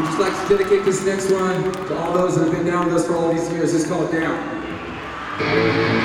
We'd just like to dedicate this next one to all those that have been down with us for all these years. Let's call it down.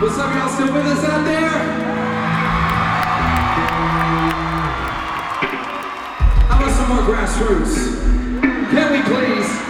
Will y'all? still with us out there? How about some more grassroots? Can we please?